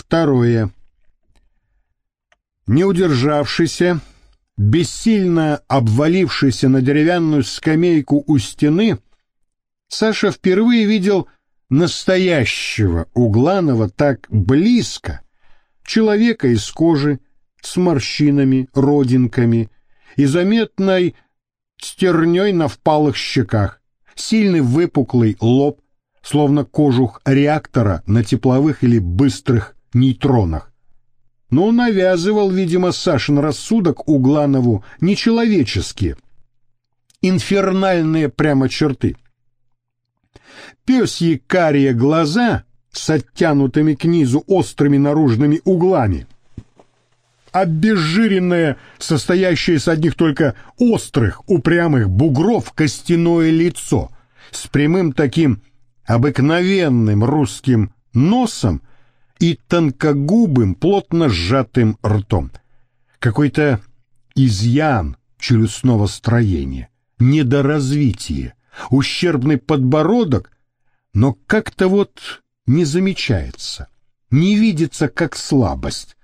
Второе. Не удержавшийся, бессильно обвалившийся на деревянную скамейку у стены, Саша впервые видел настоящего Угланова так близко, человека из кожи, с морщинами, родинками и заметной стерней на впалых щеках, сильный выпуклый лоб, словно кожух реактора на тепловых или быстрых нейтронах. Но навязывал, видимо, Сашин рассудок Угланову нечеловеческие, инфернальные прямо черты. Пёсьи карие глаза с оттянутыми к низу острыми наружными углами — обезжиренное, состоящее из одних только острых, упрямых бугров костяное лицо с прямым таким обыкновенным русским носом и тонкогубым, плотно сжатым ртом. Какой-то изъян челюстного строения, недоразвитие, ущербный подбородок, но как-то вот не замечается, не видится как слабость,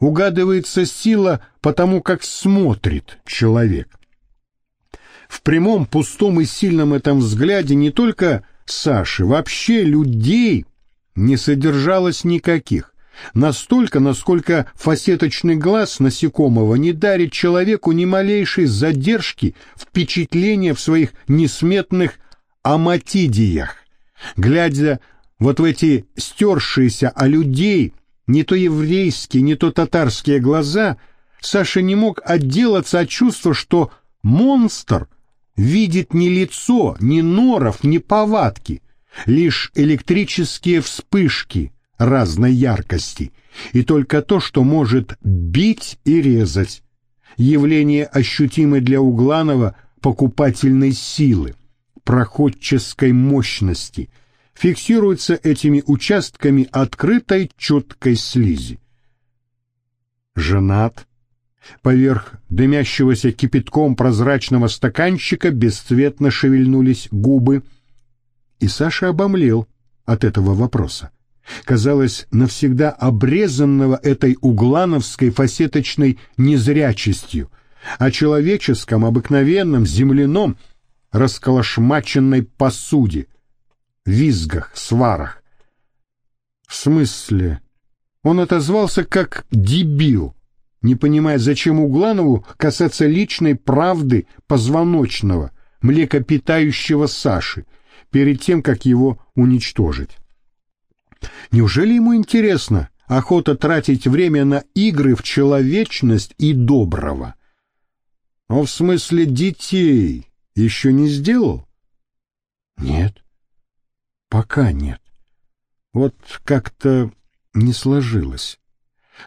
угадывается сила потому, как смотрит человек. В прямом, пустом и сильном этом взгляде не только Саши, вообще людей не содержалось никаких. Настолько, насколько фасеточный глаз насекомого не дарит человеку ни малейшей задержки впечатления в своих несметных аматидиях. Глядя вот в эти стершиеся о людей не то еврейские, не то татарские глаза, Саша не мог отделаться от чувства, что монстр видит не лицо, ни норов, ни повадки, лишь электрические вспышки разной яркости, и только то, что может бить и резать, явление ощутимой для Угланова покупательной силы, проходческой мощности — фиксируется этими участками открытой четкой слизи. Женат. Поверх дымящегося кипятком прозрачного стаканчика бесцветно шевельнулись губы. И Саша обомлел от этого вопроса. Казалось, навсегда обрезанного этой углановской фасеточной незрячестью, о человеческом, обыкновенном, земляном, расколошмаченной посуде — визгах, сварах. В смысле? Он отозвался как дебил, не понимая, зачем Угланову касаться личной правды позвоночного, млекопитающего Саши, перед тем, как его уничтожить. Неужели ему интересно охота тратить время на игры в человечность и доброго? Но в смысле детей еще не сделал? Нет. Пока нет. Вот как-то не сложилось.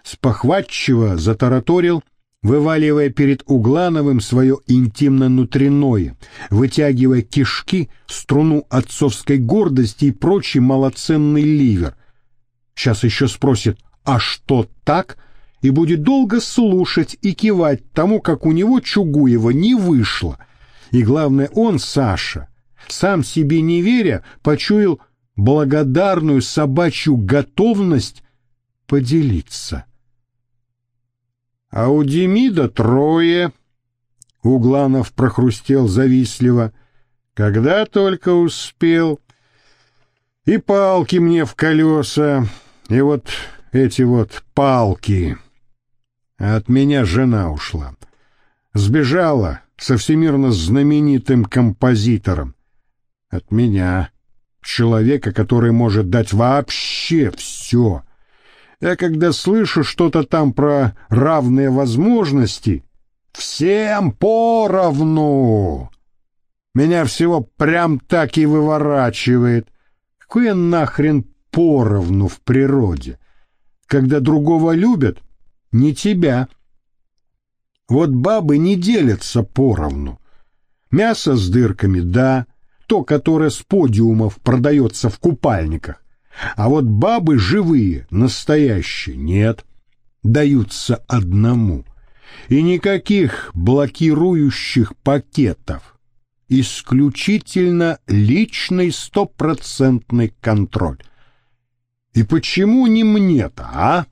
Спохватчиво затараторил, вываливая перед Углановым свое интимно-внутренное, вытягивая кишки, струну отцовской гордости и прочий малоценный ливер. Сейчас еще спросит «А что так?» и будет долго слушать и кивать тому, как у него Чугуева не вышло. И главное, он, Саша, сам себе не веря, почуял благодарную собачью готовность поделиться. А у Демида трое. Угланов прохрустел завистливо. Когда только успел. И палки мне в колеса, и вот эти вот палки. от меня жена ушла. Сбежала со всемирно знаменитым композитором. От меня, человека, который может дать вообще все. Я когда слышу что-то там про равные возможности, всем поровну. Меня всего прям так и выворачивает. Какое нахрен поровну в природе? Когда другого любят, не тебя. Вот бабы не делятся поровну. Мясо с дырками — да, то, которое с подиумов продается в купальниках. А вот бабы живые, настоящие, нет, даются одному. И никаких блокирующих пакетов. Исключительно личный стопроцентный контроль. И почему не мне-то, а?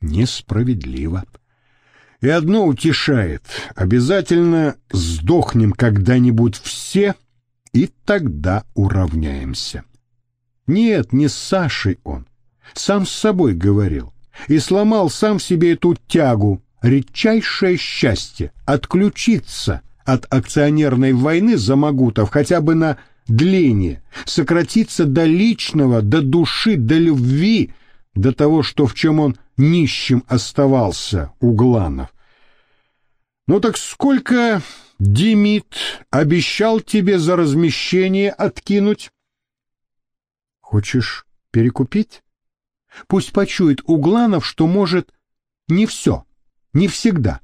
Несправедливо. И одно утешает. Обязательно сдохнем когда-нибудь все, и тогда уравняемся. Нет, не с Сашей он. Сам с собой говорил. И сломал сам себе эту тягу. Редчайшее счастье — отключиться от акционерной войны за Магутов хотя бы на дление, сократиться до личного, до души, до любви, до того, что в чем он нищим оставался, Угланов. Ну так сколько Демид обещал тебе за размещение откинуть? Хочешь перекупить? Пусть почует Угланов, что может не все, не всегда.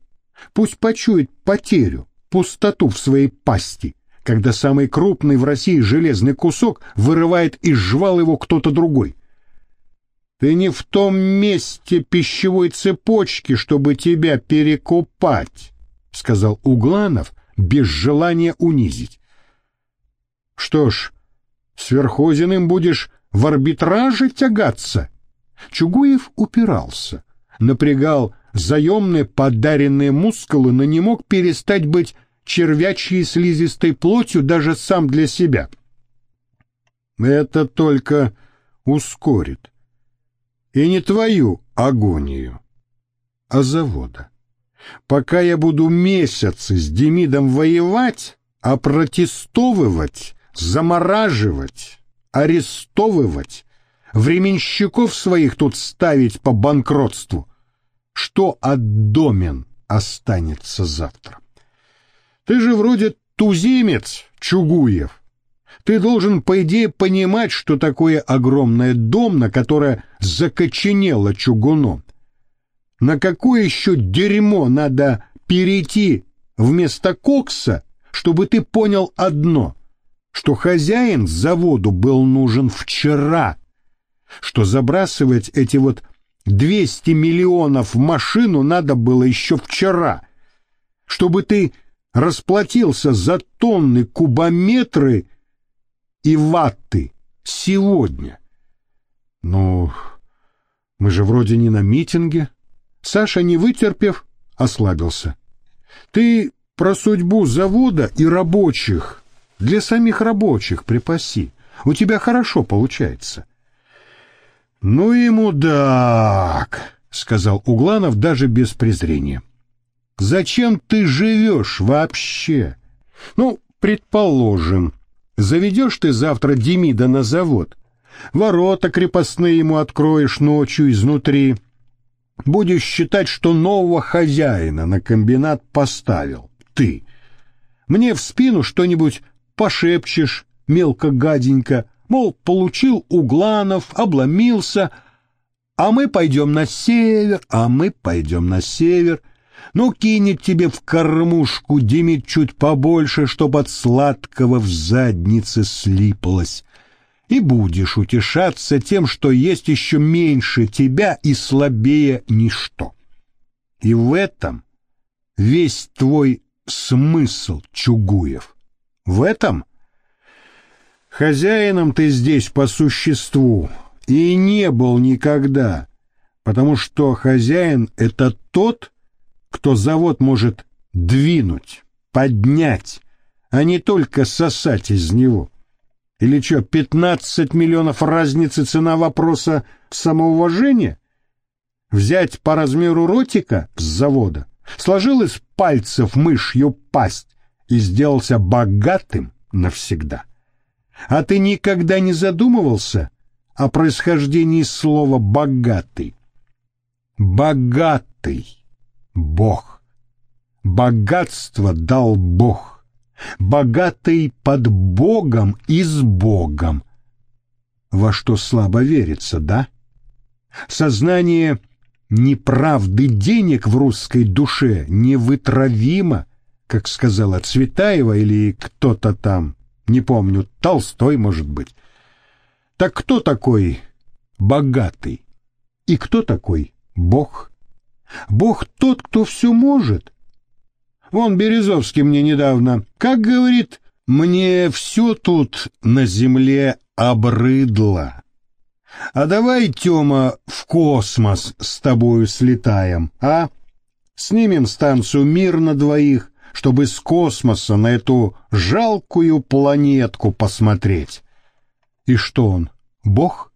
Пусть почует потерю, пустоту в своей пасти, когда самый крупный в России железный кусок вырывает из жвал его кто-то другой. Ты не в том месте пищевой цепочки, чтобы тебя перекупать, сказал Угланов без желания унизить. Что ж, с будешь в арбитраже тягаться? Чугуев упирался, напрягал заемные подаренные мускулы, но не мог перестать быть червячьей слизистой плотью даже сам для себя. Это только ускорит. И не твою агонию, а завода. Пока я буду месяцы с Демидом воевать, а протестовывать, замораживать, арестовывать, временщиков своих тут ставить по банкротству. Что от домен останется завтра? Ты же вроде туземец, Чугуев. Ты должен, по идее, понимать, что такое огромное домна, которое закоченело чугуном. На какое еще дерьмо надо перейти вместо кокса, чтобы ты понял одно, что хозяин заводу был нужен вчера, что забрасывать эти вот 200 миллионов в машину надо было еще вчера, чтобы ты расплатился за тонны кубометры и ватты сегодня. Ну, мы же вроде не на митинге. Саша, не вытерпев, ослабился. Ты про судьбу завода и рабочих, для самих рабочих припаси. У тебя хорошо получается. Ну и мудак, сказал Угланов даже без презрения. Зачем ты живешь вообще? Ну, предположим, заведешь ты завтра Демида на завод, ворота крепостные ему откроешь ночью изнутри, будешь считать, что нового хозяина на комбинат поставил ты. Мне в спину что-нибудь пошепчешь мелко-гаденько, мол, получил Угланов, обломился, а мы пойдем на север, а мы пойдем на север — ну, кинет тебе в кормушку Демид чуть побольше, чтоб от сладкого в заднице слиплось. И будешь утешаться тем, что есть еще меньше тебя и слабее ничто. И в этом весь твой смысл, Чугуев. В этом хозяином ты здесь по существу и не был никогда, потому что хозяин — это тот, кто завод может двинуть, поднять, а не только сосать из него. Или что, 15 миллионов разницы цена вопроса самоуважения? Взять по размеру ротика с завода, сложил из пальцев мышью пасть и сделался богатым навсегда. А ты никогда не задумывался о происхождении слова «богатый»? Богатый Бог. Богатство дал Бог. Богатый под Богом и с Богом. Во что слабо верится, да? Сознание неправды денег в русской душе невытравимо, как сказала Цветаева или кто-то там, не помню, Толстой, может быть. Так кто такой богатый? И кто такой Бог? Бог тот, кто все может. Вон Березовский мне недавно, как говорит, мне все тут на земле обрыдло. А давай, Тёма, в космос с тобою слетаем, а? Снимем станцию «Мир» на двоих, чтобы с космоса на эту жалкую планетку посмотреть. И что он, бог?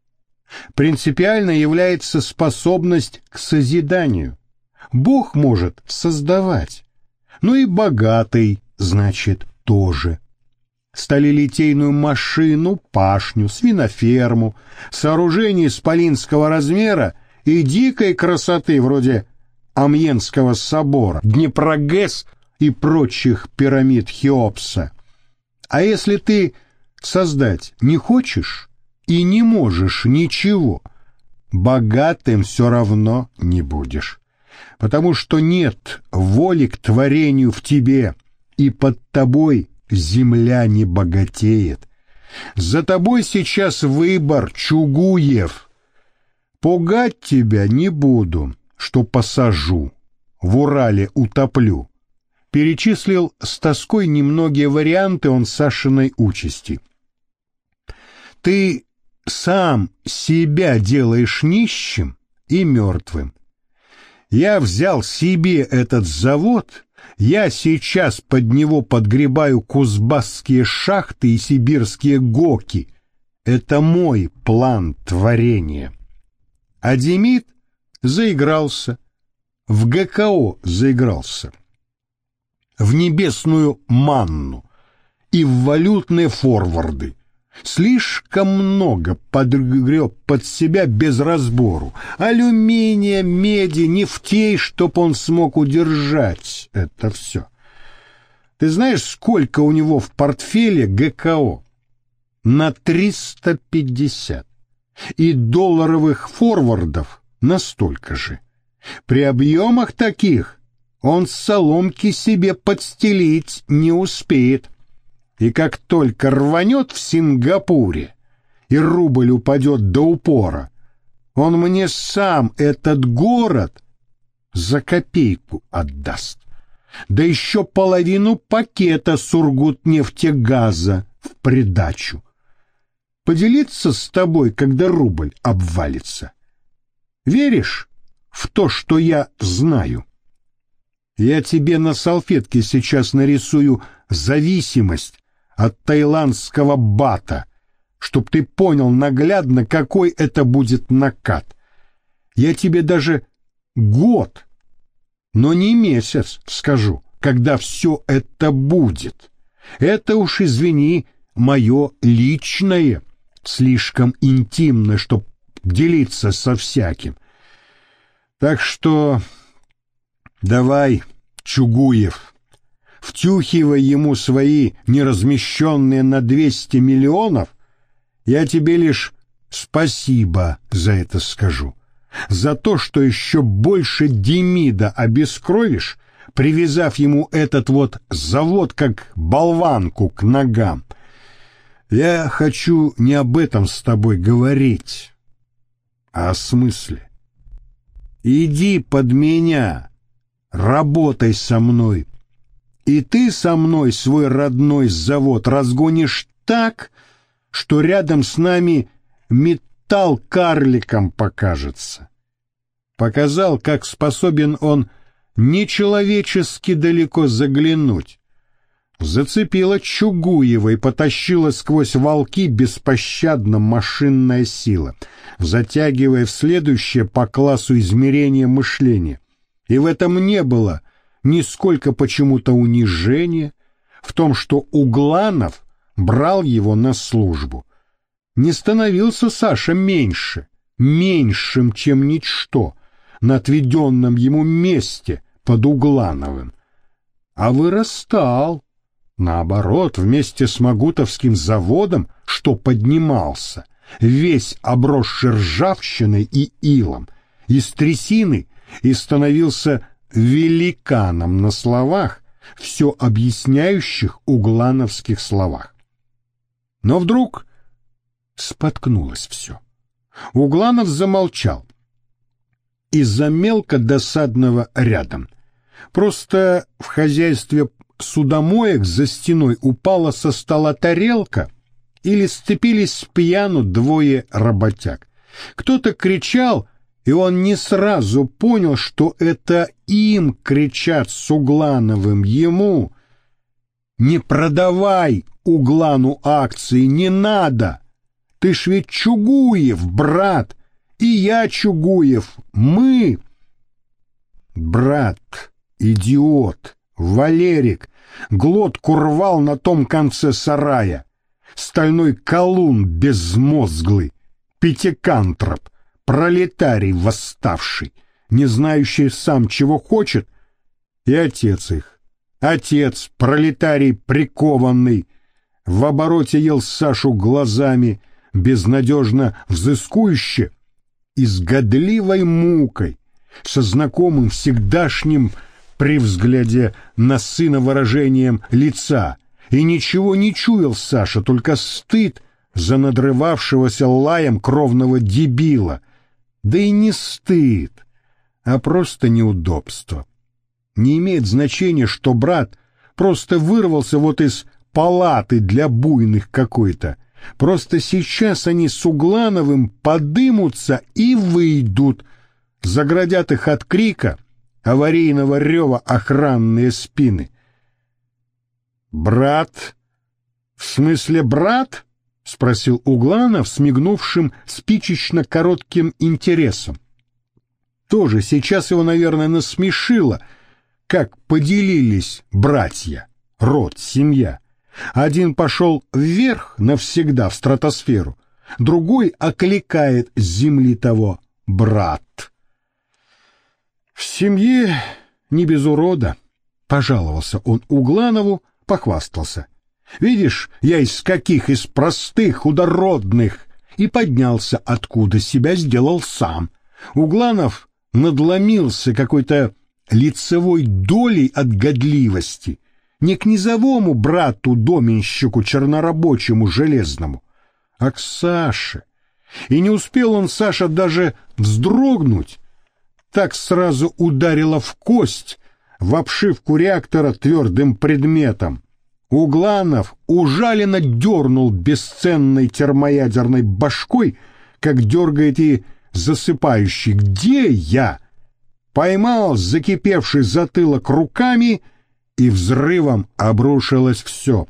Принципиально является способность к созиданию. Бог может создавать. Ну и богатый, значит, тоже. Сталелитейную машину, пашню, свиноферму, сооружение исполинского размера и дикой красоты вроде Амьенского собора, Днепрогэс и прочих пирамид Хеопса. А если ты создать не хочешь и не можешь ничего, богатым все равно не будешь, потому что нет воли к творению в тебе, и под тобой земля не богатеет. За тобой сейчас выбор, Чугуев. Пугать тебя не буду, что посажу, в Урале утоплю. Перечислил с тоской немногие варианты он Сашиной участи. Ты сам себя делаешь нищим и мертвым. Я взял себе этот завод я сейчас под него подгребаю кузбасские шахты и сибирские гоки. Это мой план творения. А Демид заигрался, в ГКО заигрался, в небесную манну и в валютные форварды. Слишком много подгреб под себя без разбору. Алюминия, меди, нефтей, чтоб он смог удержать это все. Ты знаешь, сколько у него в портфеле ГКО? На 350. И долларовых форвардов на столько же. При объемах таких он соломки себе подстелить не успеет. И как только рванет в Сингапуре, и рубль упадет до упора, он мне сам этот город за копейку отдаст. Да еще половину пакета сургутнефтегаза в придачу. Поделиться с тобой, когда рубль обвалится. Веришь в то, что я знаю? Я тебе на салфетке сейчас нарисую зависимость от таиландского бата, чтоб ты понял наглядно, какой это будет накат. Я тебе даже год, но не месяц скажу, когда все это будет. Это уж, извини, мое личное, слишком интимное, чтоб делиться со всяким. Так что давай, Чугуев, втюхивая ему свои неразмещенные на 200 миллионов, я тебе лишь спасибо за это скажу. За то, что еще больше Демида обескровишь, привязав ему этот вот завод как болванку к ногам. Я хочу не об этом с тобой говорить, а о смысле. Иди под меня, работай со мной, и ты со мной свой родной завод разгонишь так, что рядом с нами металл карликом покажется. Показал, как способен он нечеловечески далеко заглянуть. Зацепила Чугуева и потащила сквозь волки беспощадно машинная сила, затягивая в следующее по классу измерения мышления. И в этом не было нисколько почему-то унижения в том, что Угланов брал его на службу. Не становился Саша меньше, меньшим, чем ничто, на отведенном ему месте под Углановым, а вырастал, наоборот, вместе с Магутовским заводом, что поднимался, весь обросший ржавчиной и илом, из трясины и становился великаном на словах, все объясняющих углановских словах. Но вдруг споткнулось все. Угланов замолчал. Из-за мелко досадного рядом. Просто в хозяйстве судомоек за стеной упала со стола тарелка или сцепились с пьяну двое работяг. Кто-то кричал, и он не сразу понял, что это им кричат с Углановым ему. «Не продавай Углану акции, не надо! Ты ж ведь Чугуев, брат, и я Чугуев, мы!» Брат, идиот, Валерик, глотку рвал на том конце сарая. Стальной колун безмозглый, пятикантроп, пролетарий восставший, не знающий сам, чего хочет, и отец их. Отец, пролетарий прикованный, в обороте ел Сашу глазами, безнадежно взыскующе и с годливой мукой, со знакомым всегдашним при взгляде на сына выражением лица, и ничего не чуял Саша, только стыд за надрывавшегося лаем кровного дебила. Да и не стыд, а просто неудобство. Не имеет значения, что брат просто вырвался вот из палаты для буйных какой-то. Просто сейчас они с Углановым подымутся и выйдут, заградят их от крика, аварийного рева охранные спины. «Брат? В смысле брат?» — спросил Угланов, смигнувшим спичечно коротким интересом. Тоже сейчас его, наверное, насмешило, как поделились братья, род, семья. Один пошел вверх навсегда в стратосферу, другой окликает с земли того брат. В семье не без урода, пожаловался он Угланову, похвастался. Видишь, я из каких из простых, худородных, и поднялся, откуда себя сделал сам. Угланов надломился какой-то лицевой долей от годливости, не к низовому брату-доменщику чернорабочему железному, а к Саше. И не успел он, Саша, даже вздрогнуть, так сразу ударило в кость, в обшивку реактора твердым предметом. Угланов ужаленно дернул бесценной термоядерной башкой, как дергает и засыпающий. «Где я?» Поймал закипевший затылок руками, и взрывом обрушилось все.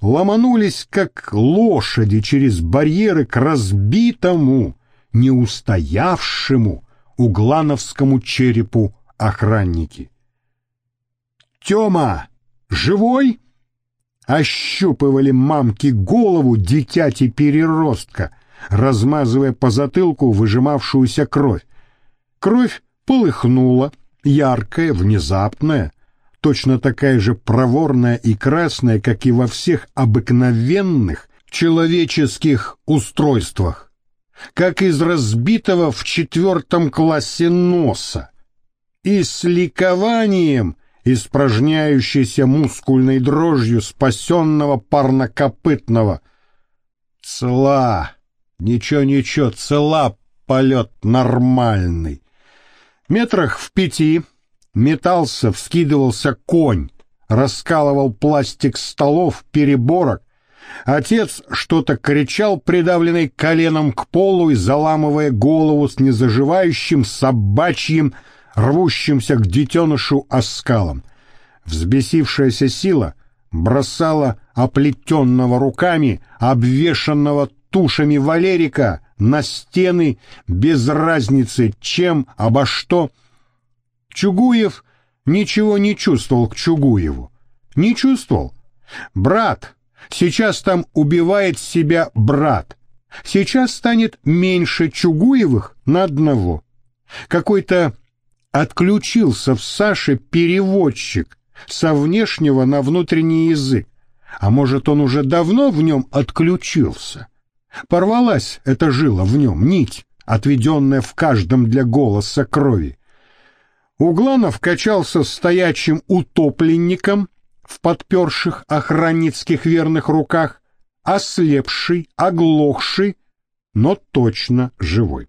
Ломанулись, как лошади, через барьеры к разбитому, неустоявшему углановскому черепу охранники. «Тема, живой?» Ощупывали мамки голову дитяти-переростка, размазывая по затылку выжимавшуюся кровь. Кровь полыхнула, яркая, внезапная, точно такая же проворная и красная, как и во всех обыкновенных человеческих устройствах, как из разбитого в четвертом классе носа, и с ликованием — испражняющейся мускульной дрожью спасенного парнокопытного. Цела, ничего-ничего, цела, полет нормальный. Метрах в пяти метался, вскидывался конь, раскалывал пластик столов, переборок. Отец что-то кричал, придавленный коленом к полу и заламывая голову с незаживающим собачьим рвущимся к детенышу оскалом. Взбесившаяся сила бросала оплетенного руками, обвешанного тушами Валерика на стены без разницы, чем, обо что. Чугуев ничего не чувствовал к Чугуеву. Не чувствовал. Брат, сейчас там убивает себя брат. Сейчас станет меньше Чугуевых на одного. Какой-то отключился в Саше переводчик со внешнего на внутренний язык. А может, он уже давно в нем отключился? Порвалась эта жила в нем, нить, отведенная в каждом для голоса крови. Угланов качался стоячим утопленником в подперших охранницких верных руках, ослепший, оглохший, но точно живой.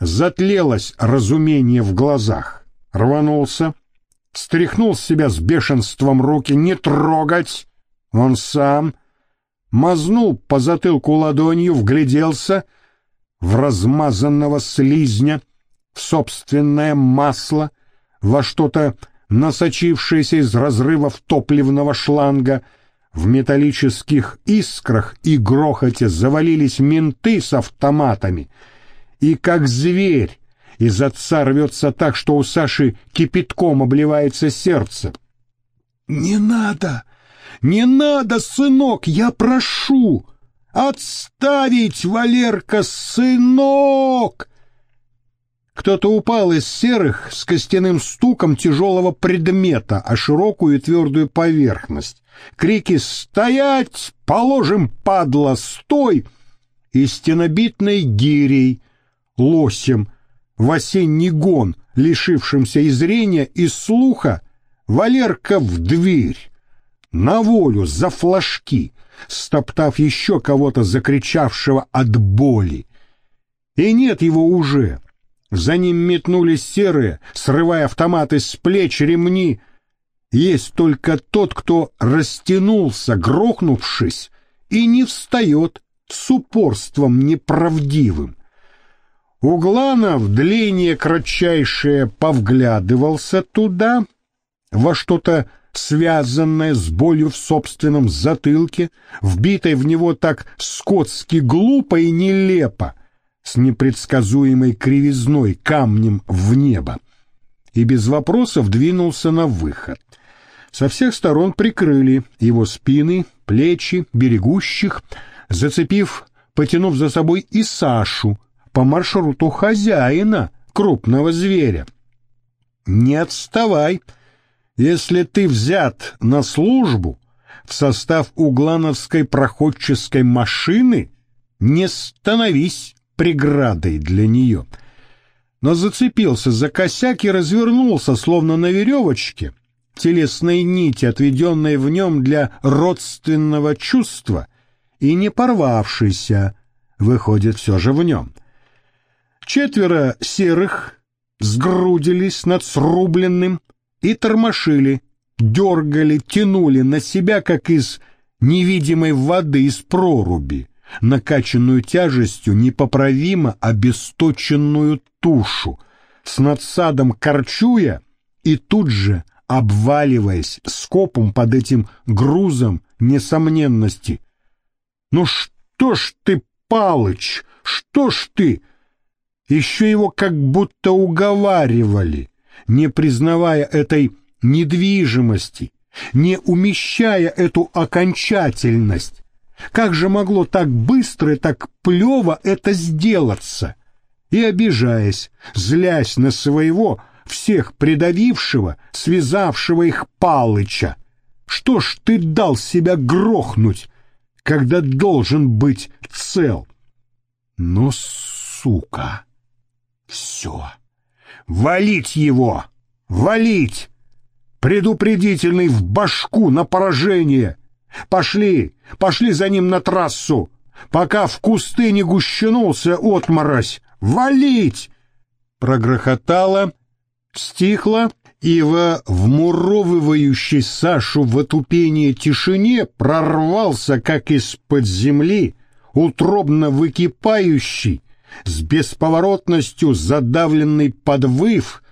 Затлелось разумение в глазах. Рванулся, стряхнул с себя с бешенством руки «не трогать!» Он сам мазнул по затылку ладонью, вгляделся. в размазанного слизня, в собственное масло, во что-то насочившееся из разрывов топливного шланга. В металлических искрах и грохоте завалились менты с автоматами. И как зверь из отца рвется так, что у Саши кипятком обливается сердце. «Не надо! Не надо, сынок, я прошу! Отставить, Валерка, сынок!» Кто-то упал из серых с костяным стуком тяжелого предмета о широкую и твердую поверхность. Крики «Стоять! Положим, падла, стой!» и стенобитной гирей, лосем, в осенний гон, лишившимся и зрения, и слуха, Валерка в дверь, на волю, за флажки, стоптав еще кого-то закричавшего от боли. И нет его уже, за ним метнулись серые, срывая автоматы с плеч ремни. Есть только тот, кто растянулся, грохнувшись, и не встает с упорством неправдивым. Угланов, длиннее кратчайшее, повглядывался туда, во что-то связанное с болью в собственном затылке, вбитой в него так скотски глупо и нелепо, с непредсказуемой кривизной камнем в небо и без вопросов двинулся на выход. Со всех сторон прикрыли его спины, плечи, берегущих, зацепив, потянув за собой и Сашу по маршруту хозяина, крупного зверя. «Не отставай! Если ты взят на службу в состав углановской проходческой машины, не становись!» преградой для нее. Но зацепился за косяк и развернулся, словно на веревочке, телесной нити, отведенной в нем для родственного чувства, и не порвавшийся, выходит все же в нем. Четверо серых сгрудились над срубленным и тормошили, дергали, тянули на себя, как из невидимой воды из проруби накачанную тяжестью непоправимо обесточенную тушу, с надсадом корчуя и тут же обваливаясь скопом под этим грузом несомненности. «Ну что ж ты, Палыч, что ж ты?» Еще его как будто уговаривали, не признавая этой недвижимости, не умещая эту окончательность, как же могло так быстро и так плево это сделаться? И, обижаясь, злясь на своего, всех придавившего, связавшего их Палыча, что ж ты дал себя грохнуть, когда должен быть цел? Ну, сука! Все! Валить его! Валить! Предупредительный в башку на поражение! Пошли, пошли за ним на трассу, пока в кусты не гущенулся отморозь. Валить! Прогрохотало, стихло, и во вмуровывающей Сашу в отупение тишине прорвался, как из-под земли, утробно выкипающий, с бесповоротностью задавленный подвыв,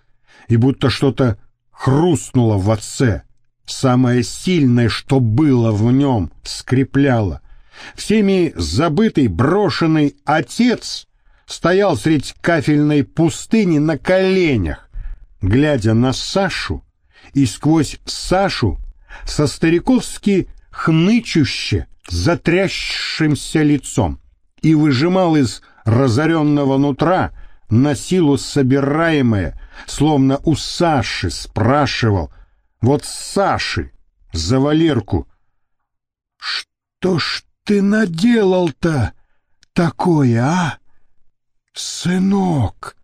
и будто что-то хрустнуло в отце. Самое сильное, что было в нем, скрепляло. Всеми забытый, брошенный отец стоял средь кафельной пустыни на коленях, глядя на Сашу, и сквозь Сашу со стариковски хнычуще, затрясшимся лицом, и выжимал из разоренного нутра на силу собираемое, словно у Саши спрашивал, вот Саши за Валерку. Что ж ты наделал-то такое, а? Сынок,